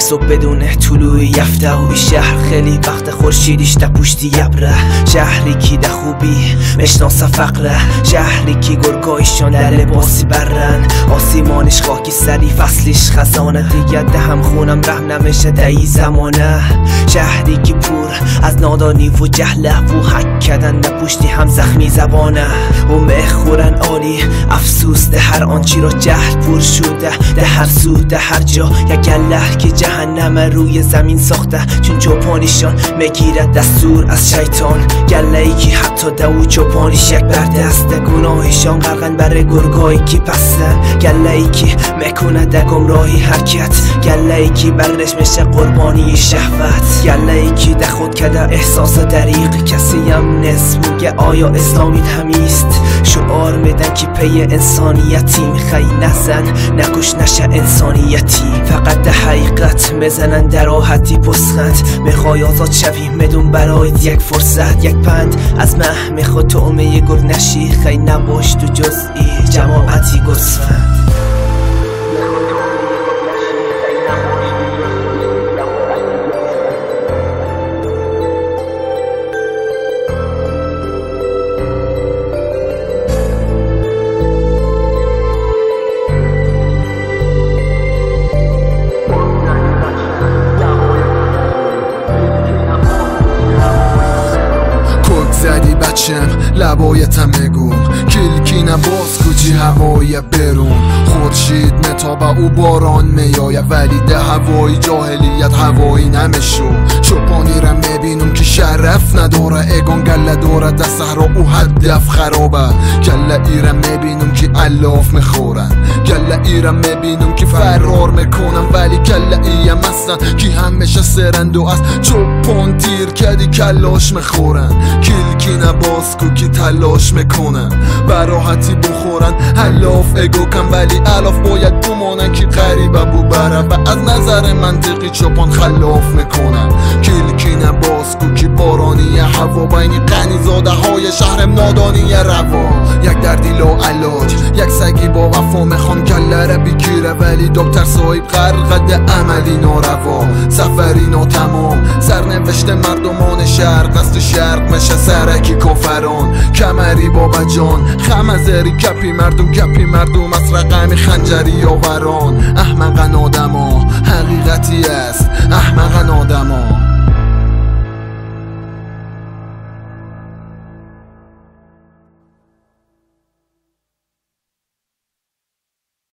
صبح بدون طلوع یفته و شهر. خیلی وقت خورشیدیش در پشتی یبره شهری کی ده خوبی مشناسه فقره شهری کی گرگایشان در لباسی برن. آسیمانش خاکی سری فصلش خزانه. دیگه ده هم خونم ره نمیشه ای زمانه. شهری کی پور از نادانی و جهله و حک کردن نپشتی هم زخمی زبانه. و مخورن عالی افسوس ده هر آنچی را جهل پر شده. ده هر سو ده هر جا یک گله که جهنم روی زمین ساخته. چون چوپانیشان می‌گیرد دستور از شیطان. گله ای که حتی دو چوپانیش یک برده است. گناهشان غرقن بر گرگایی که پسن گله ای که می‌کنه ده گمراهی حرکت؟ گله ای که برش میشه قربانی شهوت؟ گله ای که ده خود کده احساس دریق کسی هم نصف میگه آیا اسلامی همیست؟ شعار میدن که پی انسانیتی می‌خوای نزن. نکش نشه انسانیتی. فقط ده حقیقت می‌زنن در راحتی پسخند می‌خوای آزاد شوی میدون برای یک فرصت. یک پند از مه می‌خواد تومه گرگ نشی خی نباش تو جزئی. جماعتی گسفند بچم لبایتم بگو کلکی نباز کجی هوایی برون. خورشید متابه او باران میایه ولی ده هوایی جاهلیت هوایی می‌بینم که شرف نداره اگان گله داره ده صحرا او هدف خرابه گله ایرم می‌بینم که الاف می‌خورن. گله ایرم می‌بینم که فرار می‌کنم ولی کله ایم هستن که همیشه سرند و از چوپان تیر کدی کلاش می‌خورن. کلکی نباز کو که تلاش می‌کنن. براحتی بخورن. حلاف اگو کن ولی الاف باید بمانن که غریبه بو بره و از نظر منطقی چوپان خلاف می‌کنن کلکی نباز کو که بارانی هوا بین قنیزاده های شهرم نادانی روا یک دردی لا علاج یک سگی با وفا می‌خوام را بگیره ولی دکتر صاحب غرقد عملی ناروا. سفری ناتمام سرنوشت مردمان شرق است شرق میشه سرکی کافران. کمری بابا جان خمزری کپی مردم کپی مردم از رقم خنجری آوران. احمقن آدما